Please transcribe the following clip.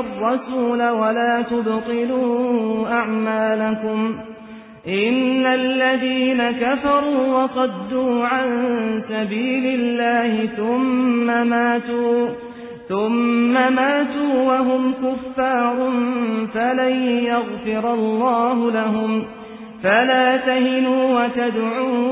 الرسول ولا تبطلوا أعمالكم إن الذين كفروا وصدوا عن سبيل الله ثم ماتوا ثم ماتوا وهم كفار فلن يغفر الله لهم فلا تهنوا وتدعوا